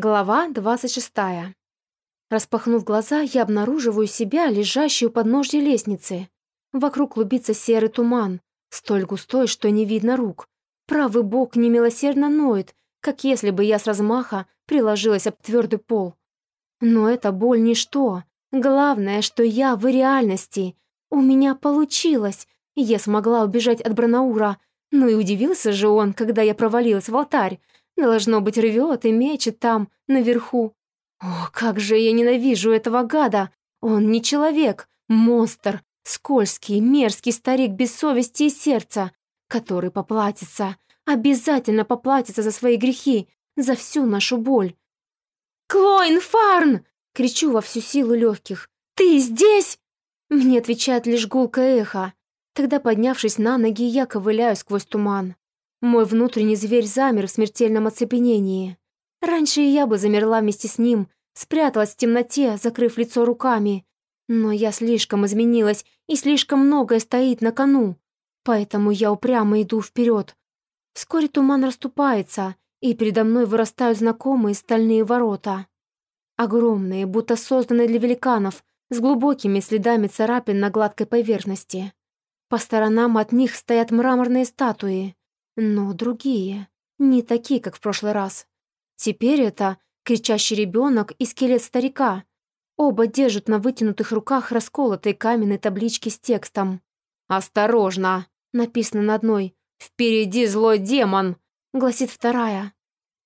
Глава 26. Распахнув глаза, я обнаруживаю себя, лежащую под подножья лестницы. Вокруг клубится серый туман, столь густой, что не видно рук. Правый бок немилосердно ноет, как если бы я с размаха приложилась об твердый пол. Но это боль ничто. Главное, что я в реальности. У меня получилось. Я смогла убежать от Бранаура. Ну и удивился же он, когда я провалилась в алтарь, Должно быть, рвет и мечет там, наверху. О, как же я ненавижу этого гада! Он не человек, монстр, скользкий, мерзкий старик без совести и сердца, который поплатится, обязательно поплатится за свои грехи, за всю нашу боль. «Клоин Фарн!» — кричу во всю силу легких. «Ты здесь?» Мне отвечает лишь гулкое эхо. Тогда, поднявшись на ноги, я ковыляю сквозь туман. Мой внутренний зверь замер в смертельном оцепенении. Раньше и я бы замерла вместе с ним, спряталась в темноте, закрыв лицо руками. Но я слишком изменилась, и слишком многое стоит на кону. Поэтому я упрямо иду вперед. Вскоре туман расступается, и передо мной вырастают знакомые стальные ворота. Огромные, будто созданные для великанов, с глубокими следами царапин на гладкой поверхности. По сторонам от них стоят мраморные статуи. Но другие, не такие, как в прошлый раз. Теперь это кричащий ребенок и скелет старика. Оба держат на вытянутых руках расколотые каменные таблички с текстом. «Осторожно!» — написано на одной. «Впереди злой демон!» — гласит вторая.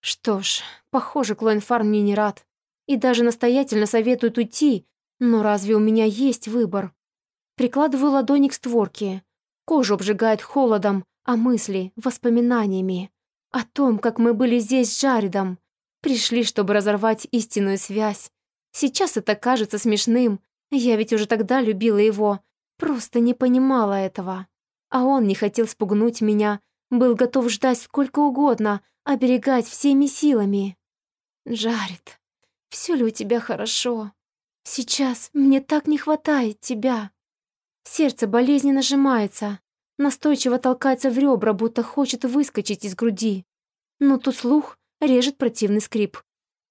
Что ж, похоже, Клоенфар мне не рад. И даже настоятельно советует уйти, но разве у меня есть выбор? Прикладываю ладони к створке. Кожу обжигает холодом, а мысли — воспоминаниями. О том, как мы были здесь с Джаредом. Пришли, чтобы разорвать истинную связь. Сейчас это кажется смешным. Я ведь уже тогда любила его. Просто не понимала этого. А он не хотел спугнуть меня. Был готов ждать сколько угодно, оберегать всеми силами. Джаред, все ли у тебя хорошо? Сейчас мне так не хватает тебя. Сердце болезненно сжимается, настойчиво толкается в ребра, будто хочет выскочить из груди. Но тут слух режет противный скрип.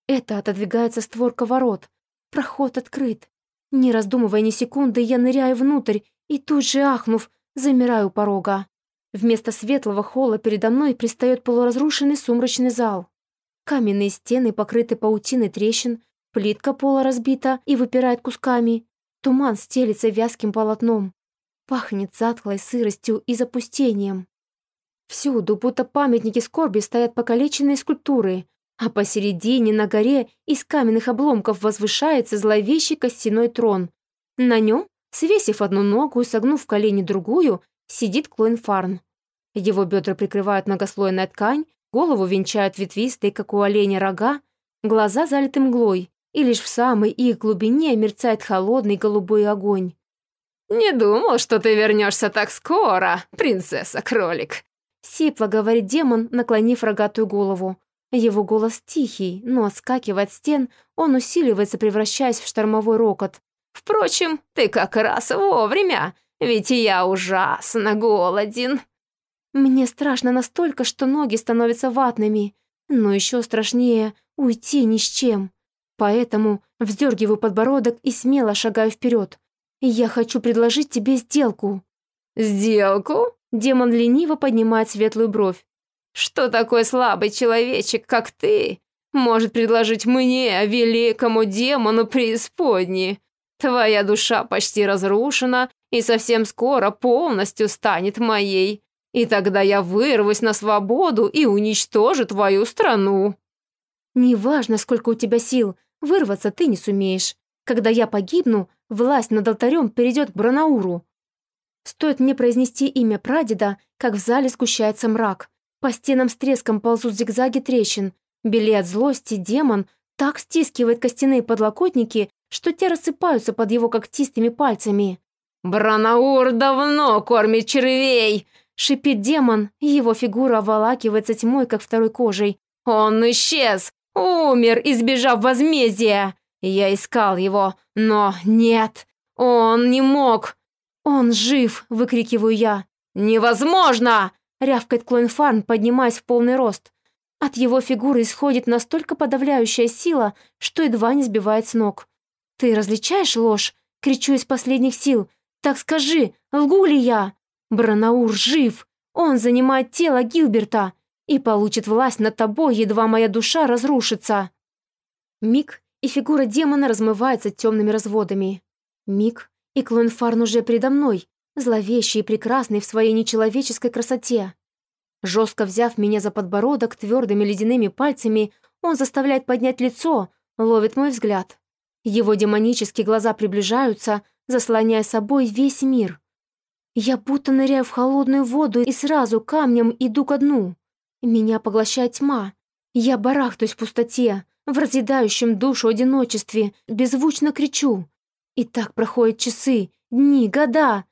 Это отодвигается створка ворот. Проход открыт. Не раздумывая ни секунды, я ныряю внутрь и тут же, ахнув, замираю у порога. Вместо светлого холла передо мной пристает полуразрушенный сумрачный зал. Каменные стены покрыты паутиной трещин, плитка пола разбита и выпирает кусками. Туман стелится вязким полотном. Пахнет затхлой сыростью и запустением. Всюду, будто памятники скорби, стоят покалеченные скульптуры, а посередине на горе из каменных обломков возвышается зловещий костяной трон. На нем, свесив одну ногу и согнув колени другую, сидит Клоин Фарн. Его бедра прикрывают многослойная ткань, голову венчают ветвистые, как у оленя, рога, глаза залиты мглой, и лишь в самой их глубине мерцает холодный голубой огонь. «Не думал, что ты вернешься так скоро, принцесса-кролик», — сипло говорит демон, наклонив рогатую голову. Его голос тихий, но, скакивая от стен, он усиливается, превращаясь в штормовой рокот. «Впрочем, ты как раз вовремя, ведь я ужасно голоден». Мне страшно настолько, что ноги становятся ватными, но еще страшнее уйти ни с чем. Поэтому вздергиваю подбородок и смело шагаю вперед. «Я хочу предложить тебе сделку». «Сделку?» Демон лениво поднимает светлую бровь. «Что такой слабый человечек, как ты, может предложить мне, великому демону преисподней? Твоя душа почти разрушена и совсем скоро полностью станет моей. И тогда я вырвусь на свободу и уничтожу твою страну». «Неважно, сколько у тебя сил, вырваться ты не сумеешь. Когда я погибну, власть над алтарем перейдет к Бранауру. Стоит мне произнести имя прадеда, как в зале сгущается мрак. По стенам с треском ползут зигзаги трещин. Белее от злости демон так стискивает костяные подлокотники, что те рассыпаются под его когтистыми пальцами. «Бранаур давно кормит червей!» — шипит демон, его фигура оволакивается тьмой, как второй кожей. «Он исчез! Умер, избежав возмездия!» Я искал его, но нет, он не мог. Он жив, выкрикиваю я. Невозможно! рявкает Клоенфарн, поднимаясь в полный рост. От его фигуры исходит настолько подавляющая сила, что едва не сбивает с ног. «Ты различаешь ложь?» — кричу из последних сил. «Так скажи, лгу ли я?» Бранаур жив! Он занимает тело Гилберта и получит власть над тобой, едва моя душа разрушится. Миг, и фигура демона размывается темными разводами. Миг, и Клоенфарн уже передо мной, зловещий и прекрасный в своей нечеловеческой красоте. Жестко взяв меня за подбородок твердыми ледяными пальцами, он заставляет поднять лицо, ловит мой взгляд. Его демонические глаза приближаются, заслоняя собой весь мир. Я будто ныряю в холодную воду и сразу камнем иду ко дну. Меня поглощает тьма. Я барахтаюсь в пустоте, в разъедающем душу одиночестве, беззвучно кричу. И так проходят часы, дни, года.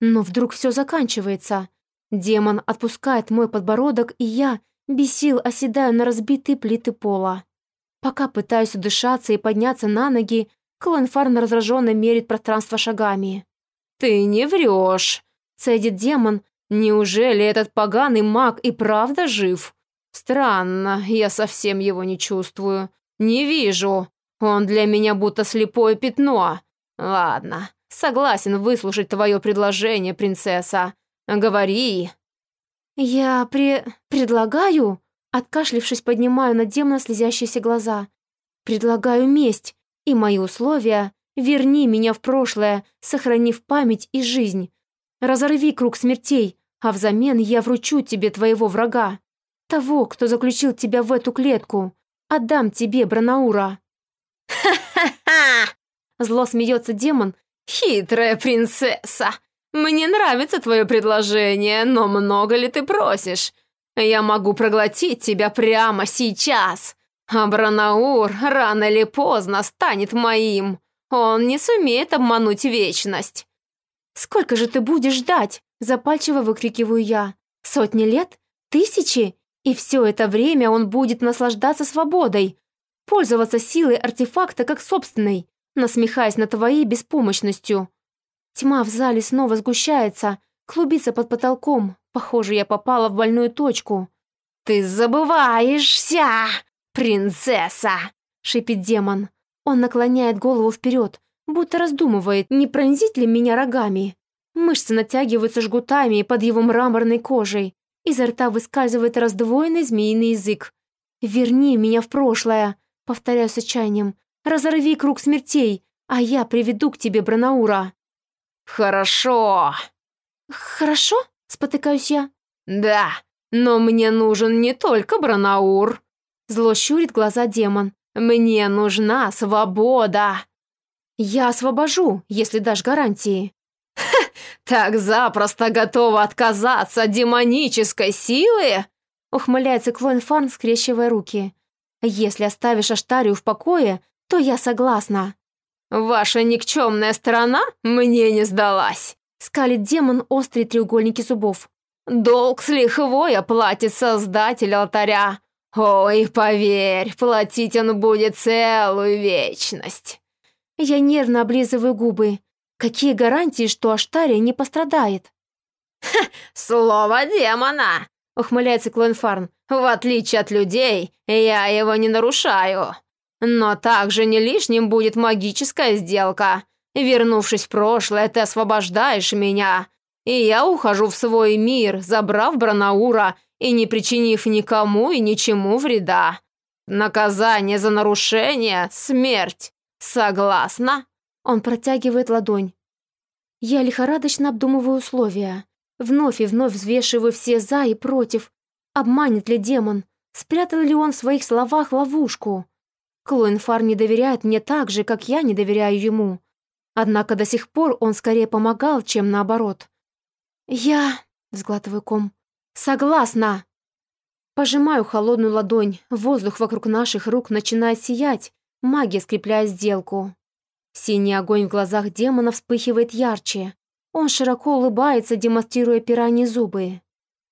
Но вдруг все заканчивается. Демон отпускает мой подбородок, и я, без сил, оседаю на разбитые плиты пола. Пока пытаюсь удышаться и подняться на ноги, Клонфарн раздраженно мерит пространство шагами. «Ты не врешь!» — цедит демон. «Неужели этот поганый маг и правда жив? Странно, я совсем его не чувствую. Не вижу. Он для меня будто слепое пятно. Ладно, согласен выслушать твое предложение, принцесса. Говори». «Я пре... предлагаю...» Откашлившись, поднимаю на демона слезящиеся глаза. «Предлагаю месть, и мои условия — верни меня в прошлое, сохранив память и жизнь. Разорви круг смертей, а взамен я вручу тебе твоего врага. Того, кто заключил тебя в эту клетку. Отдам тебе, Бранаура». «Ха-ха-ха!» Зло смеется демон. «Хитрая принцесса! Мне нравится твое предложение, но много ли ты просишь? Я могу проглотить тебя прямо сейчас. А Бранаур рано или поздно станет моим. Он не сумеет обмануть вечность». «Сколько же ты будешь ждать?» – запальчиво выкрикиваю я. «Сотни лет? Тысячи? И все это время он будет наслаждаться свободой, пользоваться силой артефакта как собственной, насмехаясь над твоей беспомощностью. Тьма в зале снова сгущается, клубится под потолком. Похоже, я попала в больную точку. «Ты забываешься, принцесса!» — шипит демон. Он наклоняет голову вперед, будто раздумывает, не пронзить ли меня рогами. Мышцы натягиваются жгутами под его мраморной кожей. Изо рта выскальзывает раздвоенный змеиный язык. «Верни меня в прошлое!» — повторяю с отчаянием. «Разорви круг смертей, а я приведу к тебе Бранаура!» «Хорошо!» «Хорошо?» — спотыкаюсь я. «Да, но мне нужен не только Бранаур!» Зло щурит глаза демон. «Мне нужна свобода!» «Я освобожу, если дашь гарантии». «Ха, так запросто готова отказаться от демонической силы?» Ухмыляется Клоин Фарн, скрещивая руки. «Если оставишь Аштарию в покое, то я согласна». «Ваша никчемная сторона мне не сдалась», — скалит демон острые треугольники зубов. «Долг с лихвой оплатит создатель алтаря. Ой, поверь, платить он будет целую вечность». Я нервно облизываю губы. Какие гарантии, что Аштария не пострадает? «Ха, слово демона!» — ухмыляется Клоенфарн. «В отличие от людей, я его не нарушаю. Но также не лишним будет магическая сделка. Вернувшись в прошлое, ты освобождаешь меня, и я ухожу в свой мир, забрав Бранаура и не причинив никому и ничему вреда. Наказание за нарушение — смерть. Согласна?» Он протягивает ладонь. Я лихорадочно обдумываю условия. Вновь и вновь взвешиваю все «за» и «против». Обманет ли демон? Спрятал ли он в своих словах ловушку? Клоенфар не доверяет мне так же, как я не доверяю ему. Однако до сих пор он скорее помогал, чем наоборот. «Я...» — сглатываю ком. «Согласна!» Пожимаю холодную ладонь, воздух вокруг наших рук начинает сиять, магия скрепляет сделку. Синий огонь в глазах демона вспыхивает ярче. Он широко улыбается, демонстрируя пираньи зубы.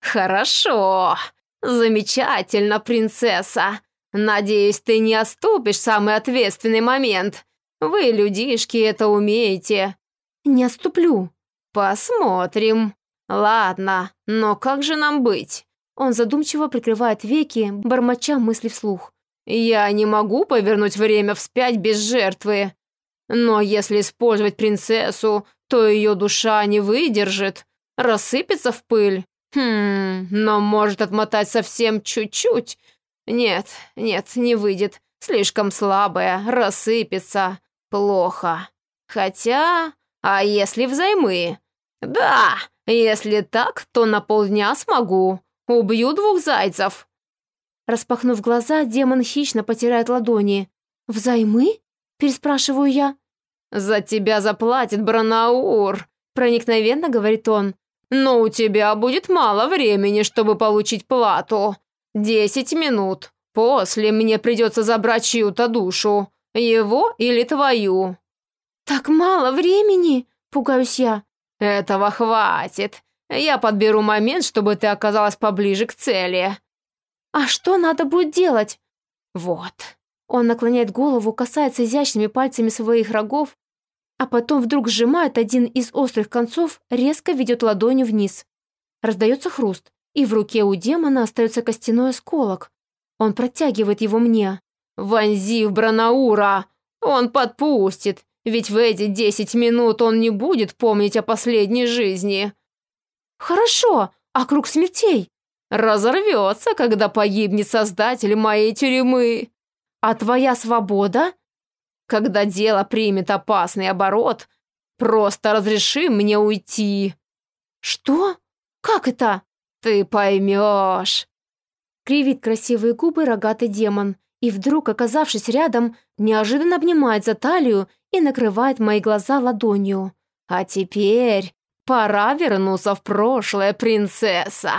«Хорошо! Замечательно, принцесса! Надеюсь, ты не оступишь самый ответственный момент. Вы, людишки, это умеете. Не оступлю. Посмотрим. Ладно, но как же нам быть? Он задумчиво прикрывает веки, бормоча мысли вслух. «Я не могу повернуть время вспять без жертвы. Но если использовать принцессу, то ее душа не выдержит, рассыпется в пыль. Хм, но может отмотать совсем чуть-чуть. Нет, нет, не выйдет. Слишком слабая, рассыпется. Плохо. Хотя, а если взаймы? Да, если так, то на полдня смогу. Убью двух зайцев. Распахнув глаза, демон хищно потирает ладони. «Взаймы?» – переспрашиваю я. «За тебя заплатит Бранаур», – проникновенно говорит он. «Но у тебя будет мало времени, чтобы получить плату. Десять минут. После мне придется забрать чью-то душу. Его или твою». «Так мало времени?» – пугаюсь я. «Этого хватит. Я подберу момент, чтобы ты оказалась поближе к цели». «А что надо будет делать?» «Вот». Он наклоняет голову, касается изящными пальцами своих рогов, а потом вдруг сжимает один из острых концов, резко ведет ладонью вниз. Раздается хруст, и в руке у демона остается костяной осколок. Он протягивает его мне. «Вонзи в Бранаура! Он подпустит, ведь в эти десять минут он не будет помнить о последней жизни». «Хорошо, а круг смертей?» «Разорвется, когда погибнет создатель моей тюрьмы». «А твоя свобода?» «Когда дело примет опасный оборот, просто разреши мне уйти». «Что? Как это?» «Ты поймешь». Кривит красивые губы рогатый демон, и вдруг, оказавшись рядом, неожиданно обнимает за талию и накрывает мои глаза ладонью. «А теперь пора вернуться в прошлое, принцесса!»